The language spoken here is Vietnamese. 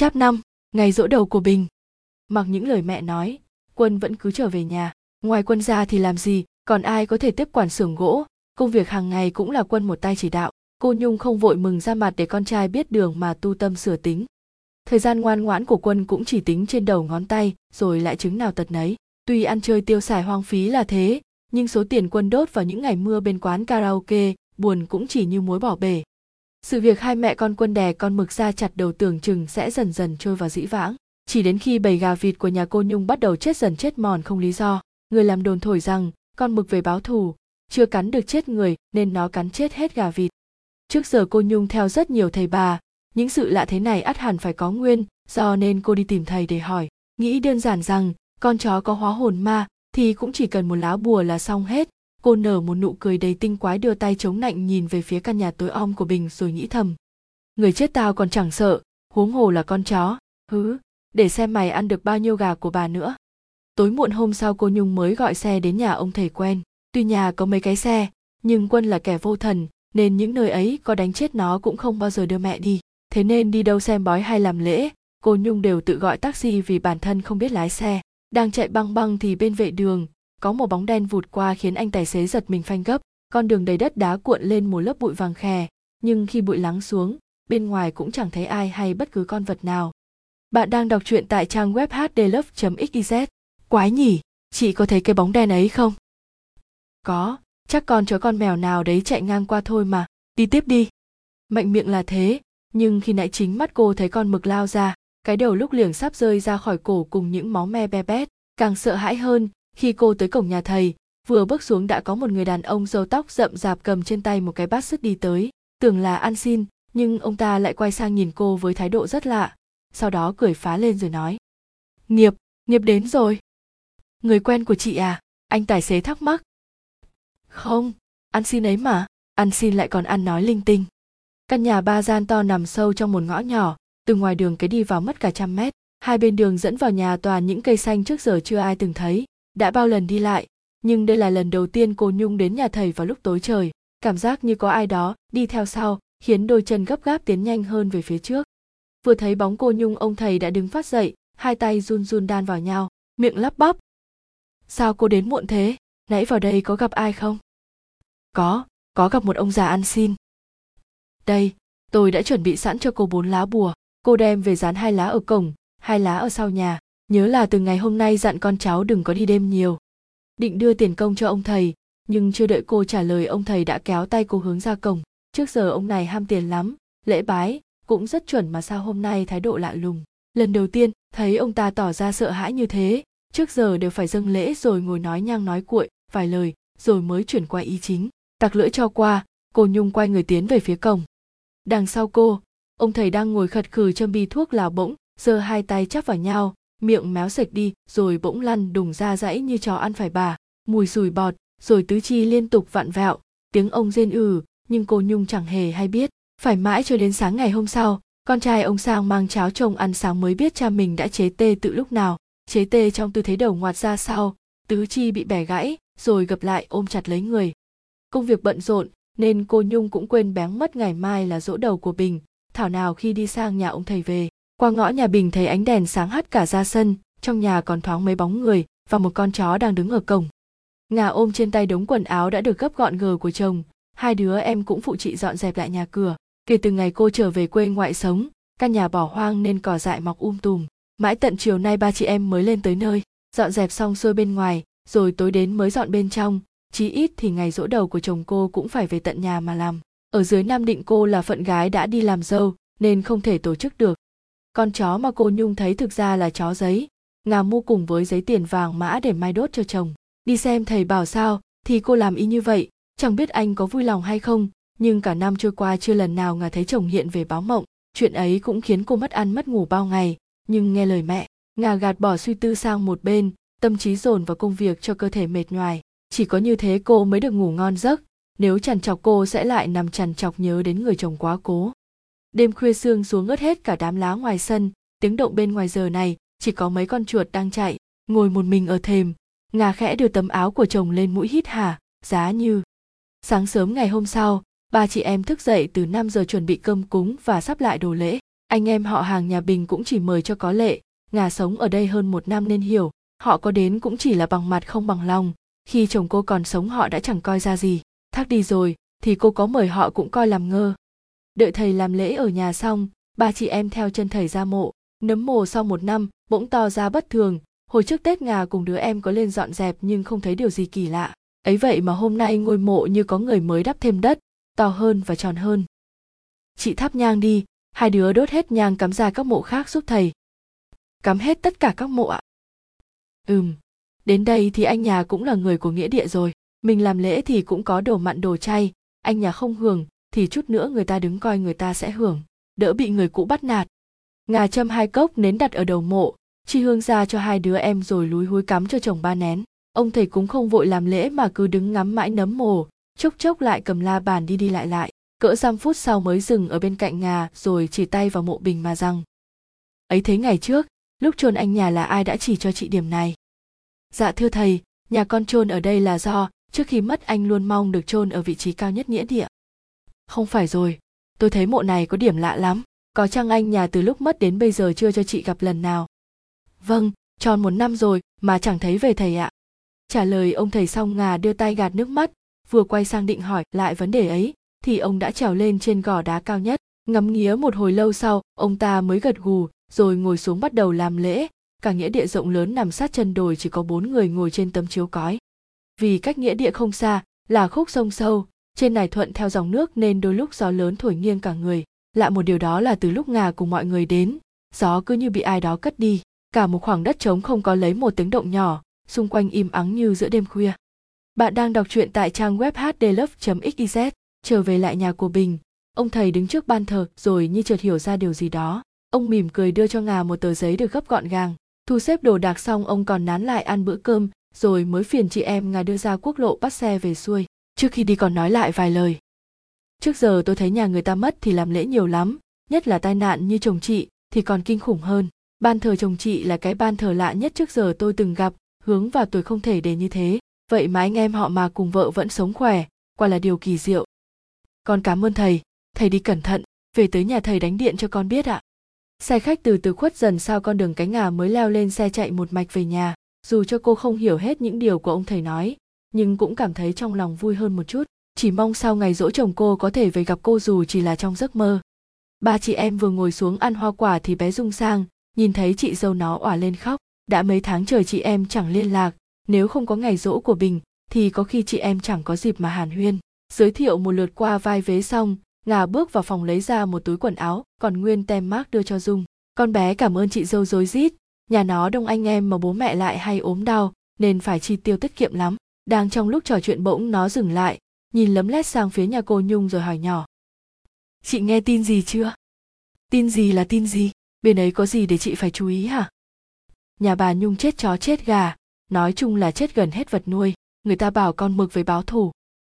Cháp năm, ngày dỗ đầu của Bình. Mặc những lời mẹ nói, Quân vẫn cứ trở về nhà. Ngoài Quân ra thì làm gì, còn ai có thể tiếp quản xưởng gỗ. Công việc hàng ngày cũng là Quân một tay chỉ đạo. Cô Nhung không vội mừng ra mặt để con trai biết đường mà tu tâm sửa tính. Thời gian ngoan ngoãn của Quân cũng chỉ tính trên đầu ngón tay, rồi lại chứng nào tật nấy. Tuy ăn chơi tiêu xài hoang phí là thế, nhưng số tiền Quân đốt vào những ngày mưa bên quán karaoke, buồn cũng chỉ như muối bỏ bể sự việc hai mẹ con quân đè con mực ra chặt đầu tưởng chừng sẽ dần dần trôi vào dĩ vãng. Chỉ đến khi bầy gà vịt của nhà cô nhung bắt đầu chết dần chết mòn không lý do, người làm đồn thổi rằng con mực về báo thù, chưa cắn được chết người nên nó cắn chết hết gà vịt. Trước giờ cô nhung theo rất nhiều thầy bà, những sự lạ thế này ắt hẳn phải có nguyên, do nên cô đi tìm thầy để hỏi. Nghĩ đơn giản rằng, con chó có hóa hồn ma thì cũng chỉ cần một lá bùa là xong hết cô nở một nụ cười đầy tinh quái đưa tay chống nạnh nhìn về phía căn nhà tối om của bình rồi nghĩ thầm. Người chết tao còn chẳng sợ, huống hồ là con chó. Hứ, để xem mày ăn được bao nhiêu gà của bà nữa. Tối muộn hôm sau cô nhung mới gọi xe đến nhà ông thầy quen. Tuy nhà có mấy cái xe, nhưng quân là kẻ vô thần, nên những nơi ấy có đánh chết nó cũng không bao giờ đưa mẹ đi. Thế nên đi đâu xem bói hay làm lễ, cô nhung đều tự gọi taxi vì bản thân không biết lái xe. Đang chạy băng băng thì bên vệ đường có một bóng đen vụt qua khiến anh tài xế giật mình phanh gấp. Con đường đầy đất đá cuộn lên một lớp bụi vàng khè, nhưng khi bụi lắng xuống, bên ngoài cũng chẳng thấy ai hay bất cứ con vật nào. Bạn đang đọc truyện tại trang web hdlove xyz quái nhỉ, chị có thấy cái bóng đen ấy không? Có, chắc con chó con mèo nào đấy chạy ngang qua thôi mà. Đi tiếp đi. Mạnh miệng là thế, nhưng khi nãy chính mắt cô thấy con mực lao ra, cái đầu lúc liềng sắp rơi ra khỏi cổ cùng những máu me be bét, càng sợ hãi hơn khi cô tới cổng nhà thầy, vừa bước xuống đã có một người đàn ông râu tóc rậm rạp cầm trên tay một cái bát sứt đi tới. Tưởng là ăn xin, nhưng ông ta lại quay sang nhìn cô với thái độ rất lạ, sau đó cười phá lên rồi nói. Nghiệp nghiệp đến rồi. Người quen của chị à anh tài xế thắc mắc. Không, ăn xin ấy mà, ăn xin lại còn ăn nói linh tinh. Căn nhà ba gian to nằm sâu trong một ngõ nhỏ, từ ngoài đường cái đi vào mất cả trăm mét. Hai bên đường dẫn vào nhà toàn những cây xanh trước giờ chưa ai từng thấy đã bao lần đi lại, nhưng đây là lần đầu tiên cô nhung đến nhà thầy vào lúc tối trời. Cảm giác như có ai đó đi theo sau, khiến đôi chân gấp gáp tiến nhanh hơn về phía trước. Vừa thấy bóng cô nhung, ông thầy đã đứng phát dậy, hai tay run run đan vào nhau, miệng lắp bắp. Sao cô đến muộn thế? Nãy vào đây có gặp ai không? Có có gặp một ông già ăn xin. Đây, tôi đã chuẩn bị sẵn cho cô bốn lá bùa, cô đem về dán hai lá ở cổng, hai lá ở sau nhà nhớ là từ ngày hôm nay dặn con cháu đừng có đi đêm nhiều. Định đưa tiền công cho ông thầy, nhưng chưa đợi cô trả lời, ông thầy đã kéo tay cô hướng ra cổng. Trước giờ ông này ham tiền lắm, lễ bái, cũng rất chuẩn mà sao hôm nay thái độ lạ lùng. Lần đầu tiên, thấy ông ta tỏ ra sợ hãi như thế. Trước giờ đều phải dâng lễ rồi ngồi nói nhang nói cuội, vài lời, rồi mới chuyển qua ý chính. Tặc lưỡi cho qua, cô nhung quay người tiến về phía cổng. Đằng sau cô, ông thầy đang ngồi khật khừ châm bi thuốc lào bỗng, giơ hai tay chắp vào nhau miệng méo sạch đi, rồi bỗng lăn đùng ra dãy như chó ăn phải bà. Mùi sùi bọt, rồi tứ chi liên tục vặn vẹo. Tiếng ông rên ừ nhưng cô nhung chẳng hề hay biết. Phải mãi cho đến sáng ngày hôm sau, con trai ông sang mang cháo chồng ăn sáng mới biết cha mình đã chế tê tự lúc nào. Chế tê trong tư thế đầu ngoặt ra sau, tứ chi bị bẻ gãy, rồi gập lại ôm chặt lấy người. Công việc bận rộn, nên cô nhung cũng quên bén mất ngày mai là dỗ đầu của bình thảo nào khi đi sang nhà ông thầy về qua ngõ nhà bình thấy ánh đèn sáng hắt cả ra sân, trong nhà còn thoáng mấy bóng người và một con chó đang đứng ở cổng. Ngà ôm trên tay đống quần áo đã được gấp gọn gờ của chồng, hai đứa em cũng phụ chị dọn dẹp lại nhà cửa. Kể từ ngày cô trở về quê ngoại sống, căn nhà bỏ hoang nên cỏ dại mọc um tùm. Mãi tận chiều nay ba chị em mới lên tới nơi, dọn dẹp xong xuôi bên ngoài, rồi tối đến mới dọn bên trong. Chí ít thì ngày dỗ đầu của chồng cô cũng phải về tận nhà mà làm. Ở dưới nam định cô là phận gái đã đi làm dâu, nên không thể tổ chức được con chó mà cô nhung thấy thực ra là chó giấy. Ngà mua cùng với giấy tiền vàng mã để mai đốt cho chồng. Đi xem thầy bảo sao, thì cô làm y như vậy. Chẳng biết anh có vui lòng hay không, nhưng cả năm trôi qua chưa lần nào ngà thấy chồng hiện về báo mộng. Chuyện ấy cũng khiến cô mất ăn mất ngủ bao ngày. Nhưng nghe lời mẹ, ngà gạt bỏ suy tư sang một bên, tâm trí dồn vào công việc cho cơ thể mệt nhoài. Chỉ có như thế cô mới được ngủ ngon giấc. Nếu chằn chọc cô sẽ lại nằm chằn chọc nhớ đến người chồng quá cố đêm khuya sương xuống ngớt hết cả đám lá ngoài sân, tiếng động bên ngoài giờ này, chỉ có mấy con chuột đang chạy, ngồi một mình ở thềm, ngà khẽ đưa tấm áo của chồng lên mũi hít hà, giá như. Sáng sớm ngày hôm sau, ba chị em thức dậy từ 5 giờ chuẩn bị cơm cúng và sắp lại đồ lễ. Anh em họ hàng nhà bình cũng chỉ mời cho có lệ, ngà sống ở đây hơn một năm nên hiểu, họ có đến cũng chỉ là bằng mặt không bằng lòng, khi chồng cô còn sống họ đã chẳng coi ra gì. Thác đi rồi, thì cô có mời họ cũng coi làm ngơ đợi thầy làm lễ ở nhà xong, ba chị em theo chân thầy ra mộ. Nấm mồ sau một năm bỗng to ra bất thường. Hồi trước tết ngà cùng đứa em có lên dọn dẹp nhưng không thấy điều gì kỳ lạ. Ấy vậy mà hôm nay ngôi mộ như có người mới đắp thêm đất, to hơn và tròn hơn. Chị thắp nhang đi, hai đứa đốt hết nhang cắm ra các mộ khác giúp thầy. Cắm hết tất cả các mộ ạ. Ừm, đến đây thì anh nhà cũng là người của nghĩa địa rồi. Mình làm lễ thì cũng có đồ mặn đồ chay, anh nhà không hưởng thì chút nữa người ta đứng coi người ta sẽ hưởng, đỡ bị người cũ bắt nạt. Ngà châm hai cốc nến đặt ở đầu mộ, chi hương ra cho hai đứa em rồi lúi húi cắm cho chồng ba nén. Ông thầy cũng không vội làm lễ mà cứ đứng ngắm mãi nấm mồ, chốc chốc lại cầm la bàn đi đi lại lại. Cỡ dăm phút sau mới dừng ở bên cạnh ngà rồi chỉ tay vào mộ bình mà rằng ấy thế ngày trước, lúc chôn anh nhà là ai đã chỉ cho chị điểm này? Dạ thưa thầy, nhà con chôn ở đây là do trước khi mất anh luôn mong được chôn ở vị trí cao nhất nghĩa địa không phải rồi, tôi thấy mộ này có điểm lạ lắm. Có chăng anh nhà từ lúc mất đến bây giờ chưa cho chị gặp lần nào? Vâng tròn một năm rồi mà chẳng thấy về thầy ạ. Trả lời ông thầy xong ngà đưa tay gạt nước mắt, vừa quay sang định hỏi lại vấn đề ấy, thì ông đã trèo lên trên gò đá cao nhất. Ngắm nghía một hồi lâu sau, ông ta mới gật gù, rồi ngồi xuống bắt đầu làm lễ. Cả nghĩa địa rộng lớn nằm sát chân đồi chỉ có bốn người ngồi trên tấm chiếu cói. Vì cách nghĩa địa không xa, là khúc sông sâu trên này thuận theo dòng nước nên đôi lúc gió lớn thổi nghiêng cả người. Lạ một điều đó là từ lúc ngà cùng mọi người đến, gió cứ như bị ai đó cất đi. Cả một khoảng đất trống không có lấy một tiếng động nhỏ, xung quanh im ắng như giữa đêm khuya. Bạn đang đọc truyện tại trang web hdlove.xyz trở về lại nhà của bình. Ông thầy đứng trước ban thờ, rồi như chợt hiểu ra điều gì đó. Ông mỉm cười đưa cho ngà một tờ giấy được gấp gọn gàng. Thu xếp đồ đạc xong, ông còn nán lại ăn bữa cơm, rồi mới phiền chị em ngà đưa ra quốc lộ bắt xe về xuôi trước khi đi còn nói lại vài lời. Trước giờ tôi thấy nhà người ta mất thì làm lễ nhiều lắm, nhất là tai nạn như chồng chị thì còn kinh khủng hơn. Ban thờ chồng chị là cái ban thờ lạ nhất trước giờ tôi từng gặp, hướng vào tuổi không thể để như thế. Vậy mà anh em họ mà cùng vợ vẫn sống khỏe, quả là điều kỳ diệu. Con cảm ơn thầy thầy đi cẩn thận, về tới nhà thầy đánh điện cho con biết ạ. Xe khách từ từ khuất dần sau con đường cánh ngà mới leo lên xe chạy một mạch về nhà, dù cho cô không hiểu hết những điều của ông thầy nói nhưng cũng cảm thấy trong lòng vui hơn một chút. Chỉ mong sau ngày dỗ chồng cô có thể về gặp cô dù chỉ là trong giấc mơ. Ba chị em vừa ngồi xuống ăn hoa quả thì bé dung sang, nhìn thấy chị dâu nó òa lên khóc. Đã mấy tháng trời chị em chẳng liên lạc, nếu không có ngày dỗ của bình thì có khi chị em chẳng có dịp mà hàn huyên. Giới thiệu một lượt qua vai vế xong ngà bước vào phòng lấy ra một túi quần áo, còn nguyên tem mác đưa cho dung. Con bé, cảm ơn chị dâu rối rít. Nhà nó đông anh em mà bố mẹ lại hay ốm đau, nên phải chi tiêu tiết kiệm lắm đang trong lúc trò chuyện bỗng nó dừng lại, nhìn lấm lét sang phía nhà cô nhung rồi hỏi nhỏ. Chị nghe tin gì chưa? Tin gì là tin gì? Bên ấy có gì để chị phải chú ý hả? Nhà bà nhung chết chó chết gà, nói chung là chết gần hết vật nuôi, người ta bảo con mực với báo thù.